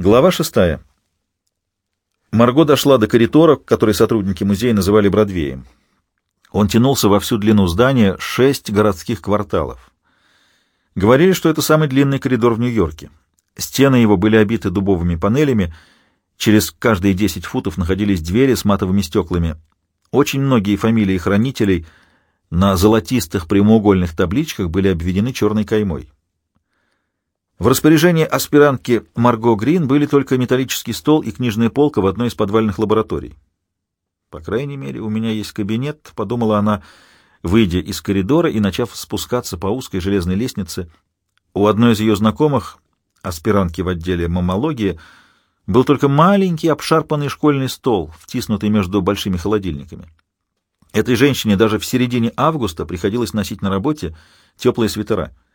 Глава шестая. Марго дошла до коридора, который сотрудники музея называли Бродвеем. Он тянулся во всю длину здания шесть городских кварталов. Говорили, что это самый длинный коридор в Нью-Йорке. Стены его были обиты дубовыми панелями, через каждые десять футов находились двери с матовыми стеклами. Очень многие фамилии хранителей на золотистых прямоугольных табличках были обведены черной каймой. В распоряжении аспирантки Марго Грин были только металлический стол и книжная полка в одной из подвальных лабораторий. «По крайней мере, у меня есть кабинет», — подумала она, выйдя из коридора и начав спускаться по узкой железной лестнице. У одной из ее знакомых, аспирантки в отделе мамологии, был только маленький обшарпанный школьный стол, втиснутый между большими холодильниками. Этой женщине даже в середине августа приходилось носить на работе теплые свитера —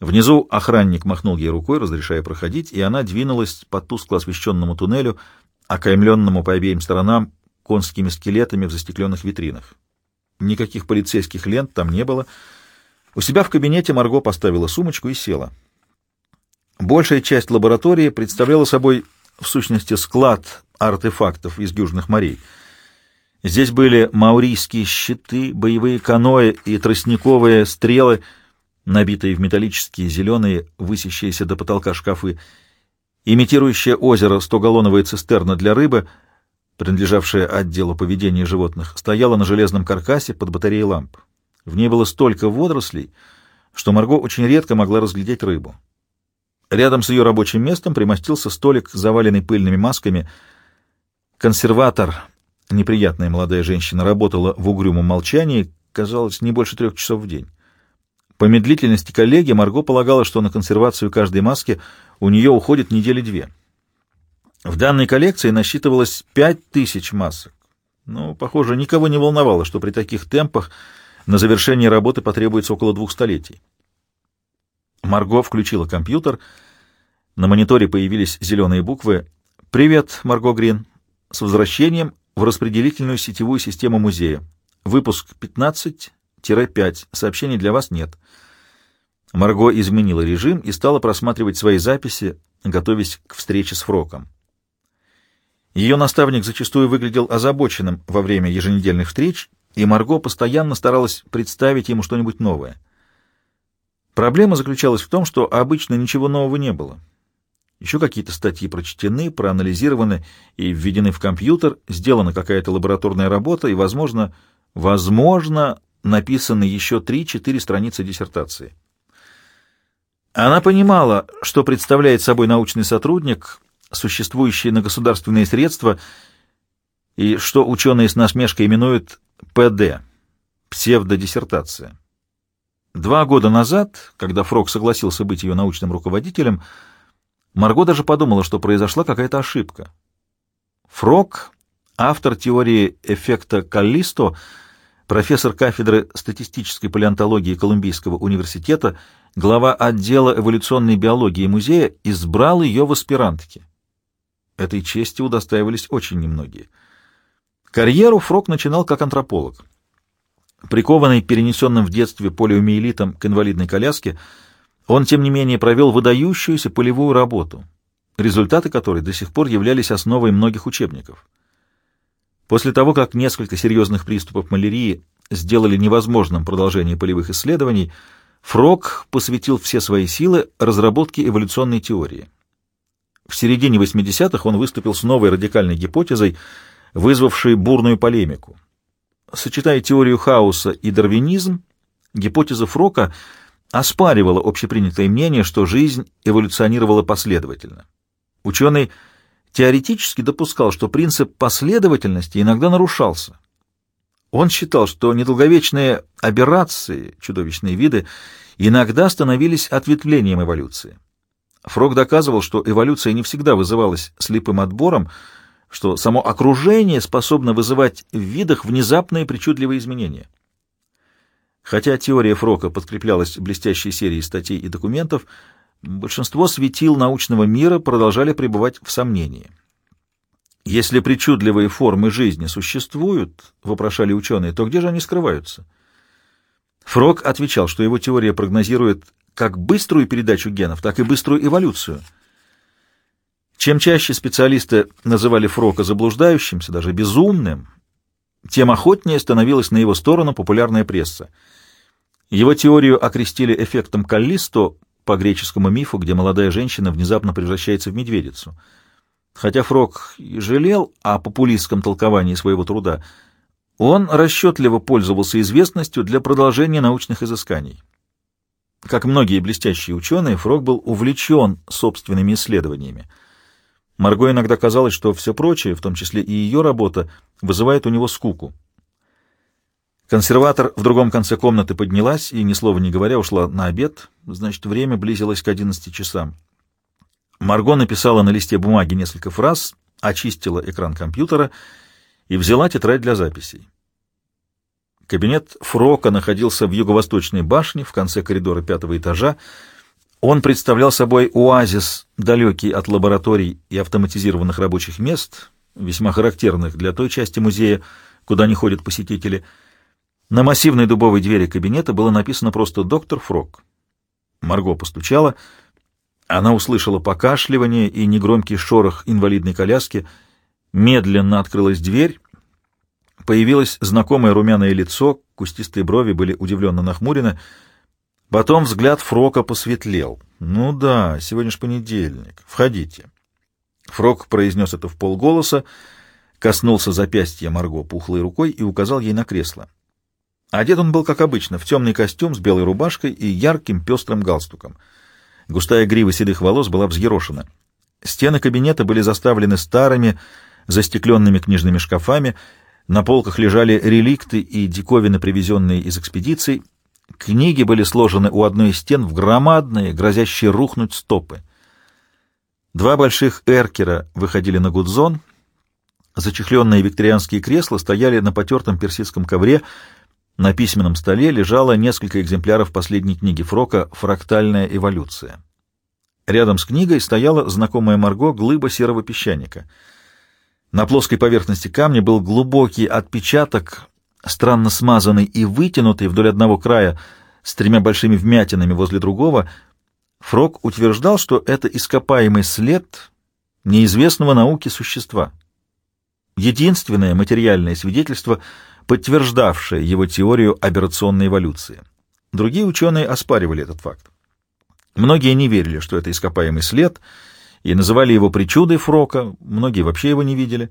Внизу охранник махнул ей рукой, разрешая проходить, и она двинулась по тускло освещенному туннелю, окаймленному по обеим сторонам конскими скелетами в застекленных витринах. Никаких полицейских лент там не было. У себя в кабинете Марго поставила сумочку и села. Большая часть лаборатории представляла собой, в сущности, склад артефактов из южных морей. Здесь были маурийские щиты, боевые каноэ и тростниковые стрелы — набитые в металлические зеленые, высящиеся до потолка шкафы, имитирующее озеро стогаллоновая цистерна для рыбы, принадлежавшая отделу поведения животных, стояла на железном каркасе под батареей ламп. В ней было столько водорослей, что Марго очень редко могла разглядеть рыбу. Рядом с ее рабочим местом примостился столик, заваленный пыльными масками. Консерватор, неприятная молодая женщина, работала в угрюмом молчании, казалось, не больше трех часов в день. По медлительности коллеги Марго полагала, что на консервацию каждой маски у нее уходит недели две. В данной коллекции насчитывалось пять тысяч масок. Но, похоже, никого не волновало, что при таких темпах на завершение работы потребуется около двух столетий. Марго включила компьютер. На мониторе появились зеленые буквы. «Привет, Марго Грин. С возвращением в распределительную сетевую систему музея. Выпуск 15 5. Сообщений для вас нет. Марго изменила режим и стала просматривать свои записи, готовясь к встрече с Фроком. Ее наставник зачастую выглядел озабоченным во время еженедельных встреч, и Марго постоянно старалась представить ему что-нибудь новое. Проблема заключалась в том, что обычно ничего нового не было. Еще какие-то статьи прочтены, проанализированы и введены в компьютер, сделана какая-то лабораторная работа, и, возможно, возможно, написаны еще три-четыре страницы диссертации. Она понимала, что представляет собой научный сотрудник, существующий на государственные средства, и что ученые с насмешкой именуют ПД — псевдодиссертация. Два года назад, когда Фрог согласился быть ее научным руководителем, Марго даже подумала, что произошла какая-то ошибка. Фрог, автор теории эффекта Каллисто, профессор кафедры статистической палеонтологии Колумбийского университета, глава отдела эволюционной биологии музея, избрал ее в аспирантке. Этой чести удостаивались очень немногие. Карьеру Фрок начинал как антрополог. Прикованный перенесенным в детстве полиомиелитом к инвалидной коляске, он, тем не менее, провел выдающуюся полевую работу, результаты которой до сих пор являлись основой многих учебников. После того, как несколько серьезных приступов малярии сделали невозможным продолжение полевых исследований, Фрог посвятил все свои силы разработке эволюционной теории. В середине 80-х он выступил с новой радикальной гипотезой, вызвавшей бурную полемику. Сочетая теорию хаоса и дарвинизм, гипотеза Фрока оспаривала общепринятое мнение, что жизнь эволюционировала последовательно. Ученый теоретически допускал, что принцип последовательности иногда нарушался. Он считал, что недолговечные аберрации, чудовищные виды, иногда становились ответвлением эволюции. Фрог доказывал, что эволюция не всегда вызывалась слепым отбором, что само окружение способно вызывать в видах внезапные причудливые изменения. Хотя теория Фрока подкреплялась блестящей серией статей и документов, большинство светил научного мира продолжали пребывать в сомнении. Если причудливые формы жизни существуют, вопрошали ученые, то где же они скрываются? Фрог отвечал, что его теория прогнозирует как быструю передачу генов, так и быструю эволюцию. Чем чаще специалисты называли Фрока заблуждающимся, даже безумным, тем охотнее становилась на его сторону популярная пресса. Его теорию окрестили эффектом Каллисто по греческому мифу, где молодая женщина внезапно превращается в медведицу. Хотя Фрок и жалел о популистском толковании своего труда, он расчетливо пользовался известностью для продолжения научных изысканий. Как многие блестящие ученые, Фрог был увлечен собственными исследованиями. Марго иногда казалось, что все прочее, в том числе и ее работа, вызывает у него скуку. Консерватор в другом конце комнаты поднялась и, ни слова не говоря, ушла на обед, значит, время близилось к одиннадцати часам. Марго написала на листе бумаги несколько фраз, очистила экран компьютера и взяла тетрадь для записей. Кабинет Фрока находился в юго-восточной башне, в конце коридора пятого этажа. Он представлял собой оазис, далекий от лабораторий и автоматизированных рабочих мест, весьма характерных для той части музея, куда не ходят посетители. На массивной дубовой двери кабинета было написано просто «Доктор Фрок». Марго постучала. Она услышала покашливание и негромкий шорох инвалидной коляски. Медленно открылась дверь. Появилось знакомое румяное лицо, кустистые брови были удивленно нахмурены. Потом взгляд Фрока посветлел. «Ну да, сегодня ж понедельник. Входите». Фрок произнес это в полголоса, коснулся запястья Марго пухлой рукой и указал ей на кресло. Одет он был, как обычно, в темный костюм с белой рубашкой и ярким пестрым галстуком. Густая грива седых волос была взъерошена. Стены кабинета были заставлены старыми, застекленными книжными шкафами, на полках лежали реликты и диковины, привезенные из экспедиций. Книги были сложены у одной из стен в громадные, грозящие рухнуть стопы. Два больших эркера выходили на гудзон. Зачехленные викторианские кресла стояли на потертом персидском ковре. На письменном столе лежало несколько экземпляров последней книги Фрока «Фрактальная эволюция». Рядом с книгой стояла знакомая Марго глыба серого песчаника — на плоской поверхности камня был глубокий отпечаток, странно смазанный и вытянутый вдоль одного края с тремя большими вмятинами возле другого. Фрог утверждал, что это ископаемый след неизвестного науке существа. Единственное материальное свидетельство, подтверждавшее его теорию аберрационной эволюции. Другие ученые оспаривали этот факт. Многие не верили, что это ископаемый след — и называли его причудой Фрока, многие вообще его не видели.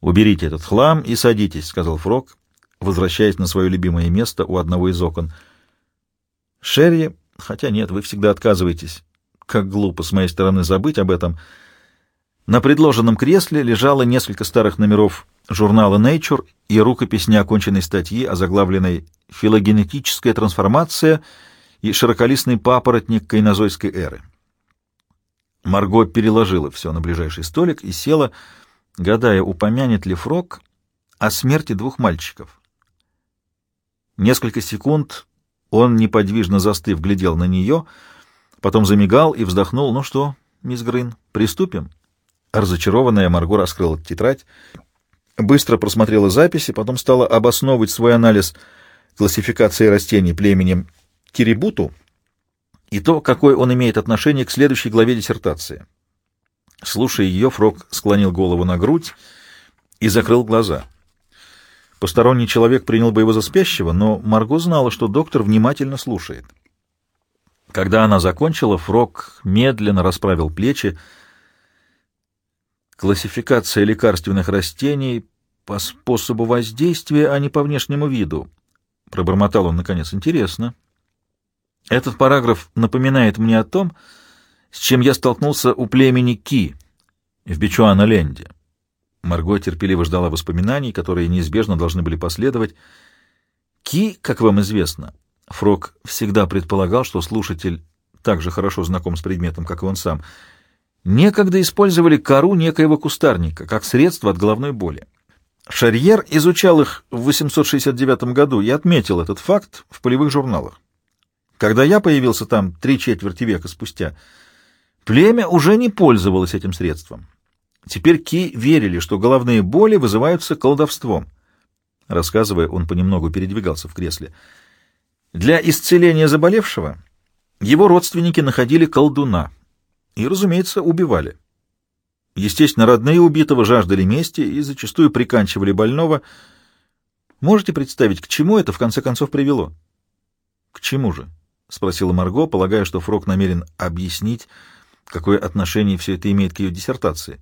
«Уберите этот хлам и садитесь», — сказал Фрок, возвращаясь на свое любимое место у одного из окон. «Шерри, хотя нет, вы всегда отказываетесь. Как глупо с моей стороны забыть об этом». На предложенном кресле лежало несколько старых номеров журнала Nature и рукопись неоконченной статьи, озаглавленной «Филогенетическая трансформация» и «Широколистный папоротник кайнозойской эры». Марго переложила все на ближайший столик и села, гадая, упомянет ли Фрог о смерти двух мальчиков. Несколько секунд он, неподвижно застыв, глядел на нее, потом замигал и вздохнул. «Ну что, мисс Грин, приступим?» Разочарованная Марго раскрыла тетрадь, быстро просмотрела записи, потом стала обосновывать свой анализ классификации растений племенем Кирибуту — и то, какое он имеет отношение к следующей главе диссертации. Слушая ее, Фрог склонил голову на грудь и закрыл глаза. Посторонний человек принял бы его за спящего, но Марго знала, что доктор внимательно слушает. Когда она закончила, Фрог медленно расправил плечи. Классификация лекарственных растений по способу воздействия, а не по внешнему виду. Пробормотал он, наконец. Интересно. Этот параграф напоминает мне о том, с чем я столкнулся у племени Ки в Бичуана-Ленде. Марго терпеливо ждала воспоминаний, которые неизбежно должны были последовать. Ки, как вам известно, Фрог всегда предполагал, что слушатель так же хорошо знаком с предметом, как и он сам, некогда использовали кору некоего кустарника как средство от головной боли. Шарьер изучал их в 869 году и отметил этот факт в полевых журналах. Когда я появился там три четверти века спустя, племя уже не пользовалось этим средством. Теперь ки верили, что головные боли вызываются колдовством. Рассказывая, он понемногу передвигался в кресле. Для исцеления заболевшего его родственники находили колдуна и, разумеется, убивали. Естественно, родные убитого жаждали мести и зачастую приканчивали больного. Можете представить, к чему это в конце концов привело? — К чему же? — спросила Марго, полагая, что Фрог намерен объяснить, какое отношение все это имеет к ее диссертации.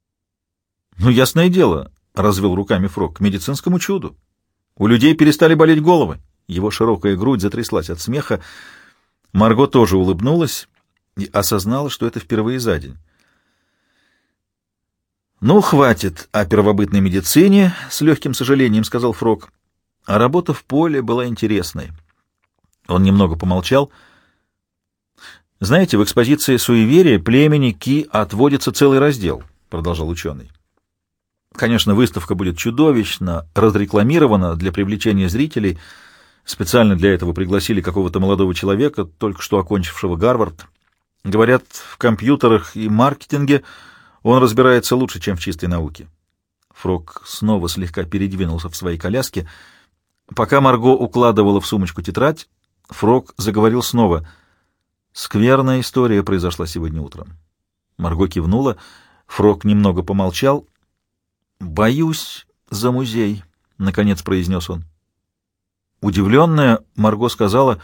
— Ну, ясное дело, — развел руками Фрог, — к медицинскому чуду. У людей перестали болеть головы. Его широкая грудь затряслась от смеха. Марго тоже улыбнулась и осознала, что это впервые за день. «Ну, хватит о первобытной медицине», — с легким сожалением сказал Фрог. А работа в поле была интересной. Он немного помолчал. «Знаете, в экспозиции суеверия племени Ки отводится целый раздел», — продолжал ученый. Конечно, выставка будет чудовищно разрекламирована для привлечения зрителей. Специально для этого пригласили какого-то молодого человека, только что окончившего Гарвард. Говорят, в компьютерах и маркетинге он разбирается лучше, чем в чистой науке. Фрог снова слегка передвинулся в своей коляске. Пока Марго укладывала в сумочку тетрадь, Фрог заговорил снова. «Скверная история произошла сегодня утром». Марго кивнула. Фрог немного помолчал — «Боюсь за музей», — наконец произнес он. Удивленная, Марго сказала,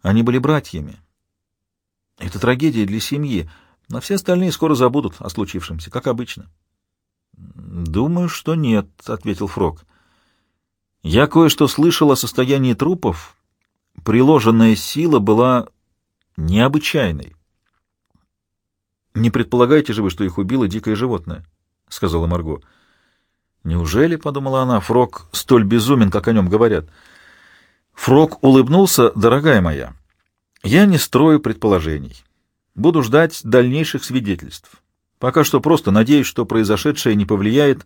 они были братьями. Это трагедия для семьи, но все остальные скоро забудут о случившемся, как обычно. «Думаю, что нет», — ответил Фрог. «Я кое-что слышал о состоянии трупов. Приложенная сила была необычайной». «Не предполагаете же вы, что их убило дикое животное?» — сказала Марго. Неужели, — подумала она, — Фрог столь безумен, как о нем говорят? Фрог улыбнулся, дорогая моя. Я не строю предположений. Буду ждать дальнейших свидетельств. Пока что просто надеюсь, что произошедшее не повлияет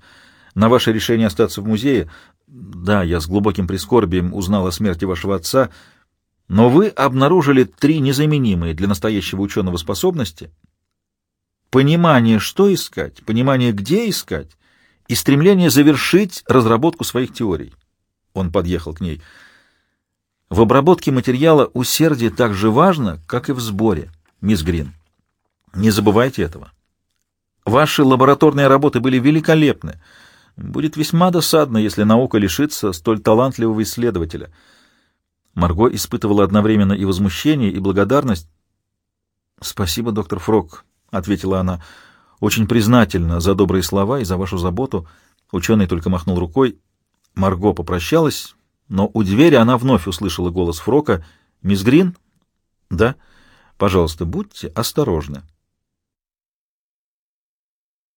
на ваше решение остаться в музее. Да, я с глубоким прискорбием узнал о смерти вашего отца, но вы обнаружили три незаменимые для настоящего ученого способности. Понимание, что искать, понимание, где искать, и стремление завершить разработку своих теорий. Он подъехал к ней. В обработке материала усердие так же важно, как и в сборе, мисс Грин. Не забывайте этого. Ваши лабораторные работы были великолепны. Будет весьма досадно, если наука лишится столь талантливого исследователя. Марго испытывала одновременно и возмущение, и благодарность. «Спасибо, доктор Фрок», — ответила она, — очень признательна за добрые слова и за вашу заботу. Ученый только махнул рукой. Марго попрощалась, но у двери она вновь услышала голос Фрока. «Мисс Грин?» «Да. Пожалуйста, будьте осторожны».